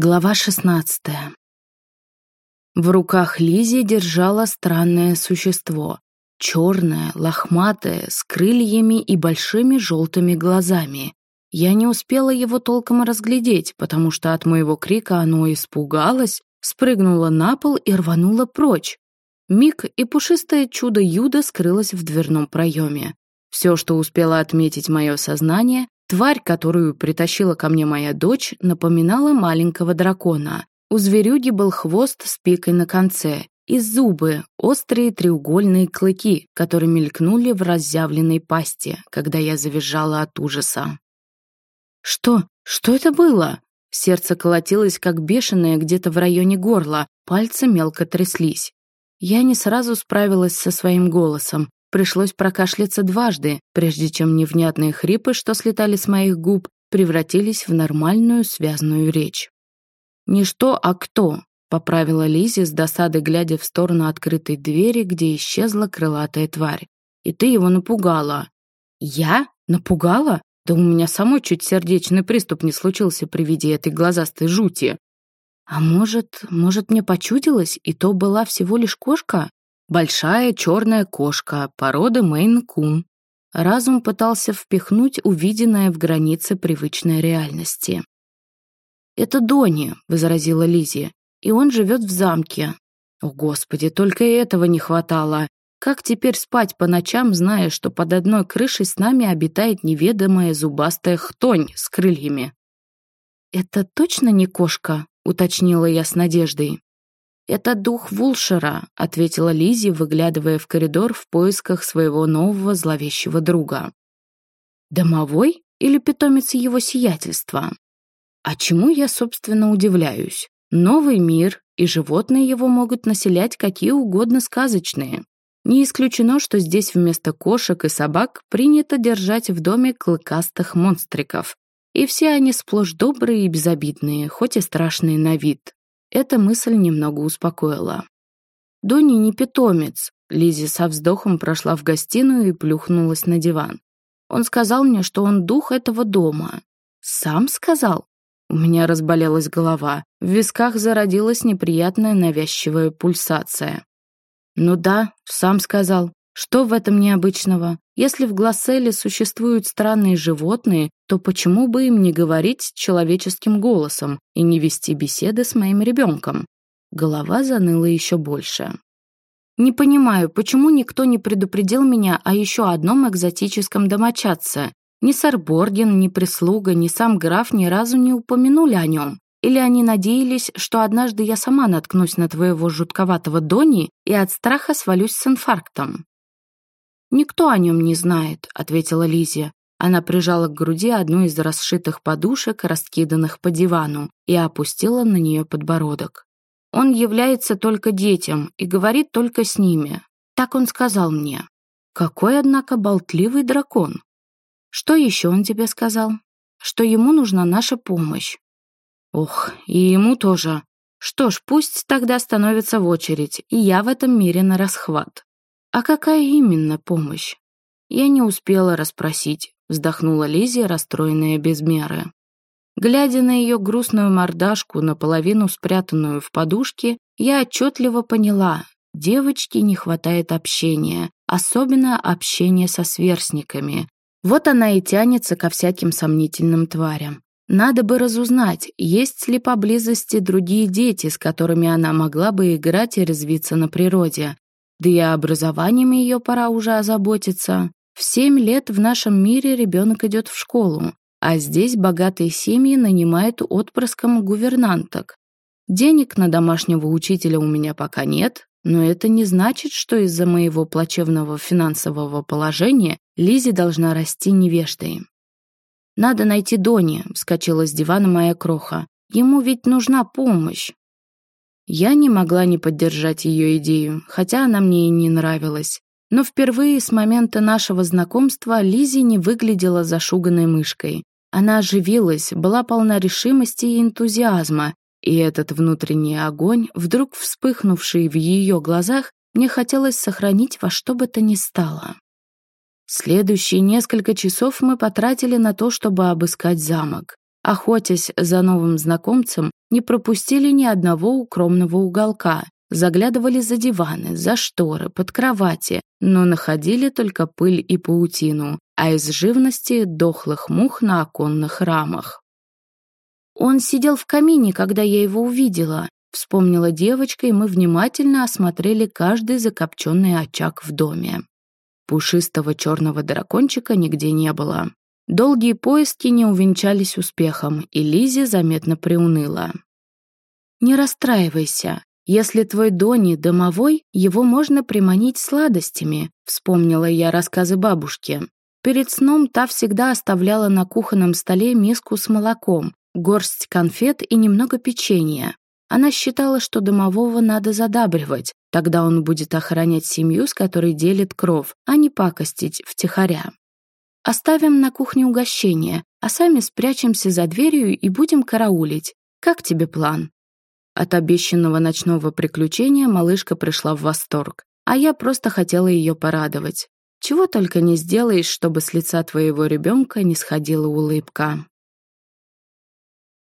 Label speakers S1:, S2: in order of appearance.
S1: Глава 16. В руках Лизи держала странное существо. Черное, лохматое, с крыльями и большими желтыми глазами. Я не успела его толком разглядеть, потому что от моего крика оно испугалось, спрыгнуло на пол и рвануло прочь. Миг и пушистое чудо Юда скрылось в дверном проеме. Все, что успело отметить мое сознание, Тварь, которую притащила ко мне моя дочь, напоминала маленького дракона. У зверюги был хвост с пикой на конце и зубы, острые треугольные клыки, которые мелькнули в разъявленной пасти, когда я завизжала от ужаса. «Что? Что это было?» Сердце колотилось, как бешеное, где-то в районе горла, пальцы мелко тряслись. Я не сразу справилась со своим голосом, Пришлось прокашляться дважды, прежде чем невнятные хрипы, что слетали с моих губ, превратились в нормальную связную речь. «Не что, а кто», — поправила Лизи с досадой, глядя в сторону открытой двери, где исчезла крылатая тварь. «И ты его напугала». «Я? Напугала? Да у меня самой чуть сердечный приступ не случился при виде этой глазастой жути». «А может, может, мне почудилось, и то была всего лишь кошка?» Большая черная кошка, породы Мейн-кун. Разум пытался впихнуть увиденное в границы привычной реальности. «Это Дони», — возразила Лизи, — «и он живет в замке». О, Господи, только и этого не хватало. Как теперь спать по ночам, зная, что под одной крышей с нами обитает неведомая зубастая хтонь с крыльями? «Это точно не кошка?» — уточнила я с надеждой. «Это дух Вулшера», — ответила Лизи, выглядывая в коридор в поисках своего нового зловещего друга. «Домовой или питомец его сиятельства?» А чему я, собственно, удивляюсь? Новый мир, и животные его могут населять какие угодно сказочные. Не исключено, что здесь вместо кошек и собак принято держать в доме клыкастых монстриков. И все они сплошь добрые и безобидные, хоть и страшные на вид. Эта мысль немного успокоила. Донни не питомец. Лизи со вздохом прошла в гостиную и плюхнулась на диван. Он сказал мне, что он дух этого дома. Сам сказал? У меня разболелась голова. В висках зародилась неприятная навязчивая пульсация. Ну да, сам сказал. Что в этом необычного? Если в Гласселе существуют странные животные, то почему бы им не говорить человеческим голосом и не вести беседы с моим ребенком? Голова заныла еще больше. Не понимаю, почему никто не предупредил меня о еще одном экзотическом домочадце. Ни Сарборген, ни прислуга, ни сам граф ни разу не упомянули о нем. Или они надеялись, что однажды я сама наткнусь на твоего жутковатого Дони и от страха свалюсь с инфарктом? «Никто о нем не знает», — ответила Лизия. Она прижала к груди одну из расшитых подушек, раскиданных по дивану, и опустила на нее подбородок. «Он является только детям и говорит только с ними. Так он сказал мне. Какой, однако, болтливый дракон. Что еще он тебе сказал? Что ему нужна наша помощь. Ох, и ему тоже. Что ж, пусть тогда становится в очередь, и я в этом мире на расхват. «А какая именно помощь?» «Я не успела расспросить», — вздохнула Лизия, расстроенная без меры. Глядя на ее грустную мордашку, наполовину спрятанную в подушке, я отчетливо поняла, девочке не хватает общения, особенно общения со сверстниками. Вот она и тянется ко всяким сомнительным тварям. Надо бы разузнать, есть ли поблизости другие дети, с которыми она могла бы играть и развиться на природе. Да и образованием ее пора уже озаботиться. В семь лет в нашем мире ребенок идет в школу, а здесь богатые семьи нанимают отпрыском гувернанток. Денег на домашнего учителя у меня пока нет, но это не значит, что из-за моего плачевного финансового положения Лизи должна расти невеждой. «Надо найти Дони», — вскочила с дивана моя кроха. «Ему ведь нужна помощь». Я не могла не поддержать ее идею, хотя она мне и не нравилась. Но впервые с момента нашего знакомства Лизи не выглядела зашуганной мышкой. Она оживилась, была полна решимости и энтузиазма, и этот внутренний огонь, вдруг вспыхнувший в ее глазах, мне хотелось сохранить во что бы то ни стало. Следующие несколько часов мы потратили на то, чтобы обыскать замок. Охотясь за новым знакомцем, не пропустили ни одного укромного уголка, заглядывали за диваны, за шторы, под кровати, но находили только пыль и паутину, а из живности дохлых мух на оконных рамах. «Он сидел в камине, когда я его увидела», — вспомнила девочка, и мы внимательно осмотрели каждый закопченный очаг в доме. Пушистого черного дракончика нигде не было. Долгие поиски не увенчались успехом, и Лизи заметно приуныла. «Не расстраивайся. Если твой Дони домовой, его можно приманить сладостями», вспомнила я рассказы бабушки. Перед сном та всегда оставляла на кухонном столе миску с молоком, горсть конфет и немного печенья. Она считала, что домового надо задабривать, тогда он будет охранять семью, с которой делит кров, а не пакостить втихаря. Оставим на кухне угощение, а сами спрячемся за дверью и будем караулить. Как тебе план?» От обещанного ночного приключения малышка пришла в восторг, а я просто хотела ее порадовать. Чего только не сделаешь, чтобы с лица твоего ребенка не сходила улыбка.